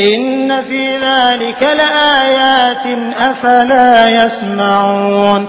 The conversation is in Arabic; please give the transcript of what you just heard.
إن في ذلك لآيات أفلا يسمعون